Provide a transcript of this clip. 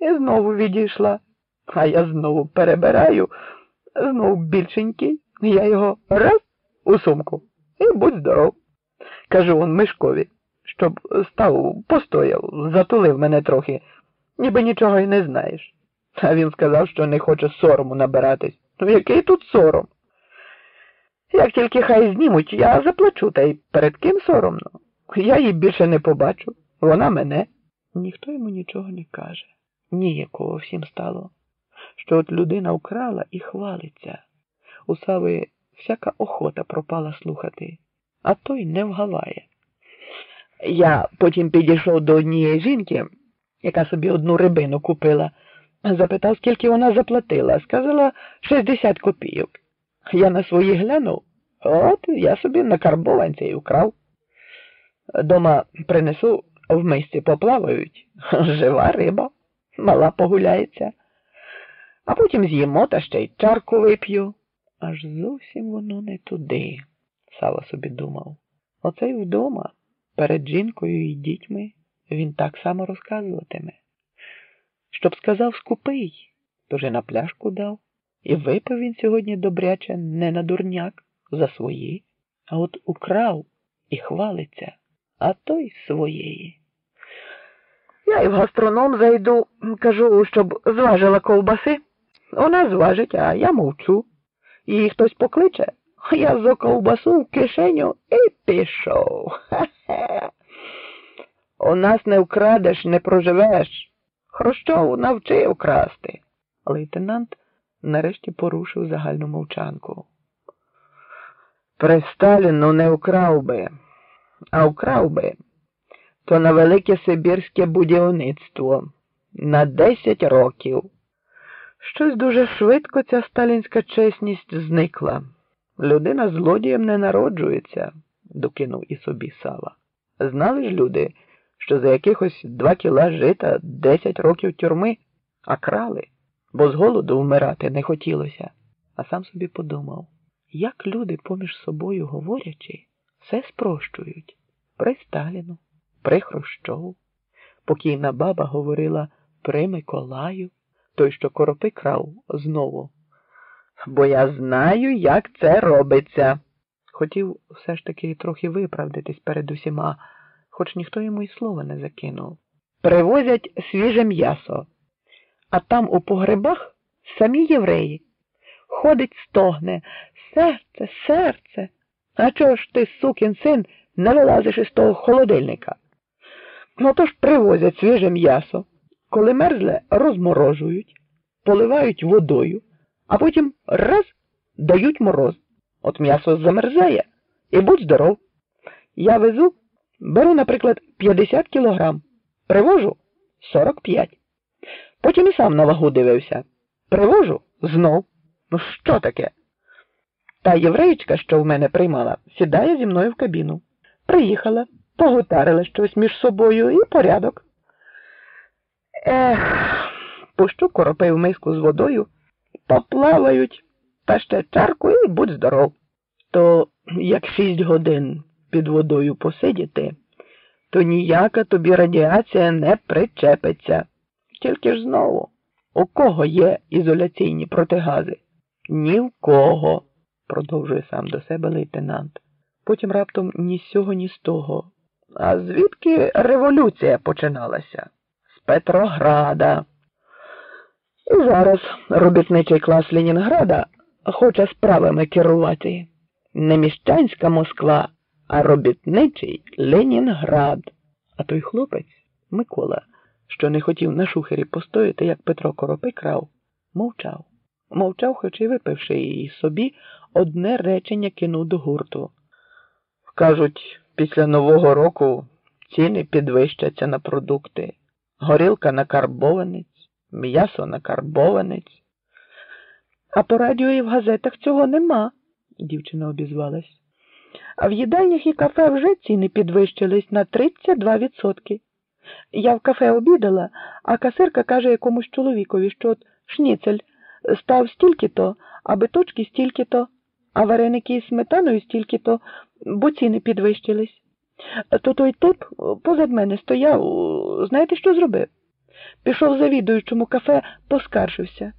І знову відійшла. А я знову перебираю, знову більшенький. Я його раз у сумку і будь здоров. Кажу он Мишкові, щоб став, постояв, затулив мене трохи, ніби нічого й не знаєш. А він сказав, що не хоче сорому набиратись. Ну який тут сором? Як тільки хай знімуть, я заплачу, та й перед ким соромно. Я її більше не побачу, вона мене. Ніхто йому нічого не каже. Ніякого всім стало, що от людина вкрала і хвалиться. У Сави всяка охота пропала слухати, а той не вгаває. Я потім підійшов до однієї жінки, яка собі одну рибину купила, запитав, скільки вона заплатила. Сказала 60 копійок. Я на свої глянув, от я собі на карбованці і вкрав. Дома принесу в мисці поплавають, жива риба, мала погуляється, а потім з'їмо та ще й чарку вип'ю. Аж зовсім воно не туди, Сава собі думав. Оце й вдома, перед жінкою і дітьми він так само розказуватиме. Щоб сказав скупий, то же на пляшку дав. І випив він сьогодні добряче не на дурняк за свої, а от украв і хвалиться, а той своєї. Я і в гастроном зайду, кажу, щоб зважила ковбаси. Вона зважить, а я мовчу. Її хтось покличе, я за ковбасу в кишеню і пішов. Хе-хе. У нас не вкрадеш, не проживеш. Хрущов навчив красти. Лейтенант нарешті порушив загальну мовчанку. При Сталіну не вкрав би, а вкрав би, то на велике Сибірське будівництво на 10 років. Щось дуже швидко ця сталінська чесність зникла. Людина злодієм не народжується, докинув і собі Сава. Знали ж люди, що за якихось два кіла жита десять років тюрми, а крали, бо з голоду вмирати не хотілося. А сам собі подумав, як люди поміж собою говорячи, все спрощують при Сталіну, при Хрущову. Покійна баба говорила при Миколаю той, що коропи крав знову. Бо я знаю, як це робиться. Хотів все ж таки трохи виправдатись перед усіма, хоч ніхто йому й слова не закинув. Привозять свіже м'ясо, а там у погребах самі євреї. Ходить, стогне, серце, серце. А чого ж ти, сукін син, не вилазиш із того холодильника? Ну то ж привозять свіже м'ясо. Коли мерзле, розморожують, поливають водою, а потім раз дають мороз. От м'ясо замерзає і будь здоров. Я везу, беру, наприклад, 50 кілограм, привожу 45. Потім і сам на вагу дивився. Привожу знов. Ну, що таке? Та євреїчка, що в мене приймала, сідає зі мною в кабіну. Приїхала, погутарила щось між собою і порядок. Ех, пущу коропи в миску з водою, поплавають, та ще чарку і будь здоров. То як шість годин під водою посидіти, то ніяка тобі радіація не причепиться. Тільки ж знову, у кого є ізоляційні протигази? Ні в кого, продовжує сам до себе лейтенант. Потім раптом ні з цього, ні з того. А звідки революція починалася? З Петрограда. І зараз робітничий клас Ленінграда хоче справами керувати. Не міщанська Москва, а робітничий Ленінград. А той хлопець, Микола, що не хотів на шухері постояти, як Петро Коропи крав, мовчав. Мовчав, хоч і випивши її собі, одне речення кинув до гурту. Кажуть, після Нового року ціни підвищаться на продукти. Горілка на карбованець, м'ясо на карбованець. А по радіо і в газетах цього нема, дівчина обізвалась. А в їдальнях і кафе вже ціни підвищились на 32%. Я в кафе обідала, а касирка каже якомусь чоловікові, що от шніцель став стільки-то, а биточки стільки-то, а вареники із сметаною стільки-то, бо ціни підвищились. То той тип позад мене стояв, знаєте, що зробив? Пішов завідуючому кафе, поскаржився.